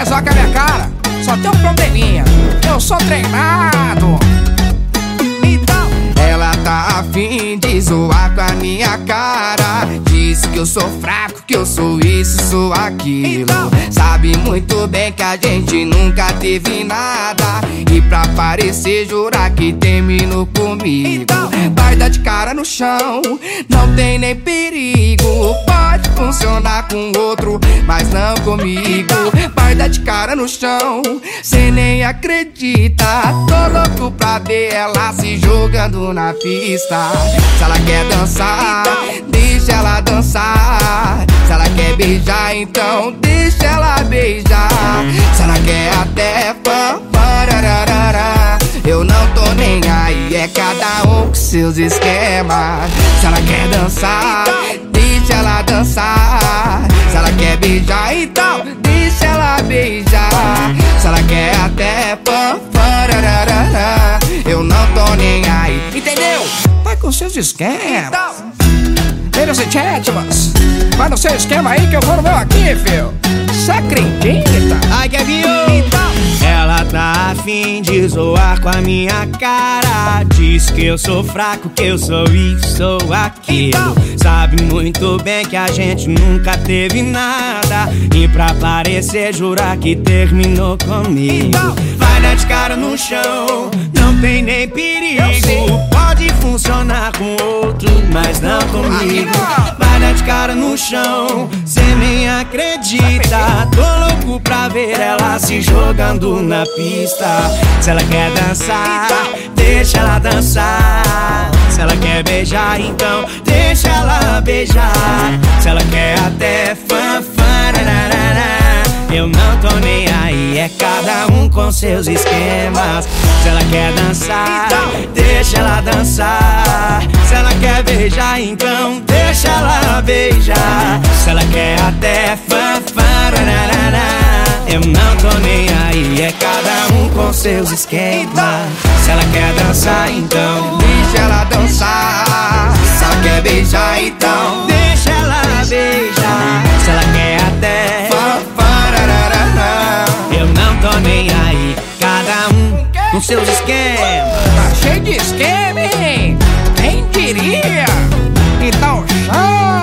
quer zoar minha cara? Só tem um probleminha. Eu sou treinado. Então, ela tá afim de zoar com a minha cara. Diz que eu sou fraco, que eu sou isso, sou aquilo. Então. Sabe muito bem que a gente nunca teve nada. E pra parecer, jurar que terminou comigo. Então. Vai dar de cara no chão, não tem nem perigo. Pode funcionar com outro, mas não comigo. Vai dar de cara no chão, cê nem acredita. Tô louco pra ver ela se jogando na pista. Se ela quer dançar, deixa ela dançar. Se ela quer beijar, então deixa ela beijar. Se ela quer até pam. Eu não tô nem aí, é cada um com seus esquemas. Se ela quer dançar, até pam, parararara. Eu não tô nem aí, entendeu? Vai com seus esquemas. Eles e Chatmas, vai no seu esquema aí que eu vou no meu aqui, filho. Cê acredita? Ai, Kevinho! Então, Ela tá afim de zoar com a minha cara. Diz que eu sou fraco, que eu sou isso, sou aquilo. Sabe muito bem que a gente nunca teve nada. E pra parecer, jurar que terminou comigo. Vai dar de cara no chão, não tem nem perigo. Pode funcionar com outro, mas não comigo. Chão, cê nem acredita. Tô louco pra ver ela se jogando na pista. Se ela quer dançar, deixa ela dançar. Se ela quer beijar, então deixa ela beijar. Se ela quer até fanfarararara. Eu não tô nem aí, é cada um com seus esquemas. Se ela quer dançar, deixa ela dançar. Se ela quer beijar, então deixa ela beijar. Quer até fanfarararará. Eu não tô nem aí, é cada um com seus esquemas. Então. Se ela quer dançar, então deixa ela dançar. Se ela quer beijar, então deixa ela beijar. Se ela quer até fanfarararará. Eu não tô nem aí, cada um com seus esquemas. Tá cheio de esquema, hein? Quem diria? Então chama!